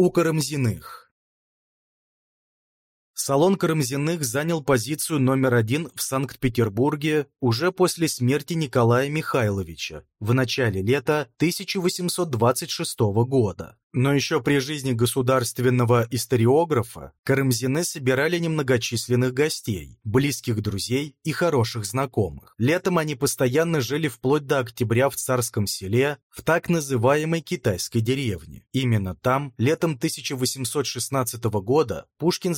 у Карамзиных Салон Карамзиных занял позицию номер один в Санкт-Петербурге уже после смерти Николая Михайловича в начале лета 1826 года. Но еще при жизни государственного историографа Карамзины собирали немногочисленных гостей, близких друзей и хороших знакомых. Летом они постоянно жили вплоть до октября в Царском селе, в так называемой китайской деревне. Именно там, летом 1816 года, Пушкин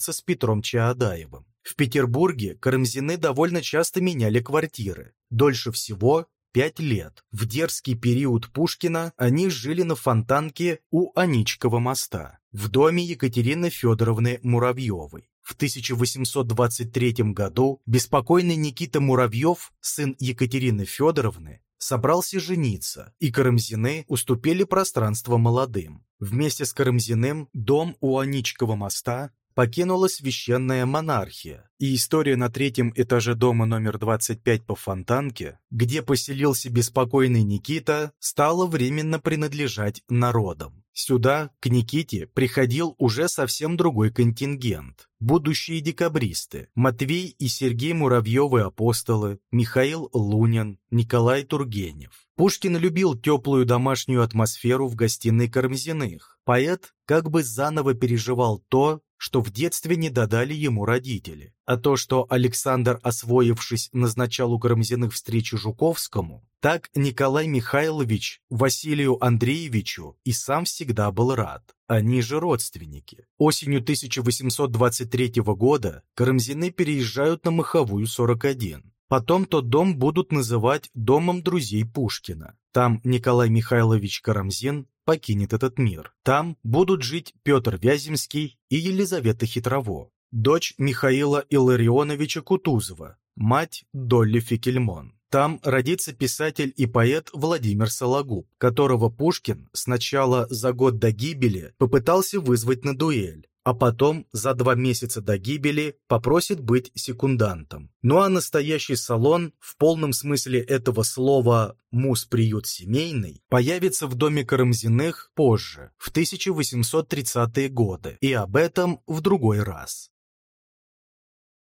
знакомится с Петром Чаадаевым. В Петербурге Карамзины довольно часто меняли квартиры. Дольше всего пять лет. В дерзкий период Пушкина они жили на Фонтанке у Аничкова моста, в доме Екатерины Федоровны Муравьевой. В 1823 году беспокойный Никита Муравьев, сын Екатерины Федоровны, собрался жениться, и Карамзины уступили пространство молодым. Вместе с Карамзиным дом у Аничкова моста покинула священная монархия, и история на третьем этаже дома номер 25 по Фонтанке, где поселился беспокойный Никита, стала временно принадлежать народам. Сюда, к Никите, приходил уже совсем другой контингент. Будущие декабристы Матвей и Сергей Муравьевы-апостолы, Михаил Лунин, Николай Тургенев. Пушкин любил теплую домашнюю атмосферу в гостиной Карамзиных. Поэт как бы заново переживал то, что в детстве не додали ему родители. А то, что Александр, освоившись, назначал у Карамзиных встречу Жуковскому, так Николай Михайлович Василию Андреевичу и сам всегда был рад. Они же родственники. Осенью 1823 года Карамзины переезжают на Маховую 41. Потом тот дом будут называть «домом друзей Пушкина». Там Николай Михайлович Карамзин покинет этот мир. Там будут жить Петр Вяземский и Елизавета Хитрово, дочь Михаила Илларионовича Кутузова, мать Долли Фикельмон. Там родится писатель и поэт Владимир Сологуб, которого Пушкин сначала за год до гибели попытался вызвать на дуэль, а потом за два месяца до гибели попросит быть секундантом. Ну а настоящий салон, в полном смысле этого слова «мус-приют семейный», появится в доме Карамзиных позже, в 1830-е годы, и об этом в другой раз.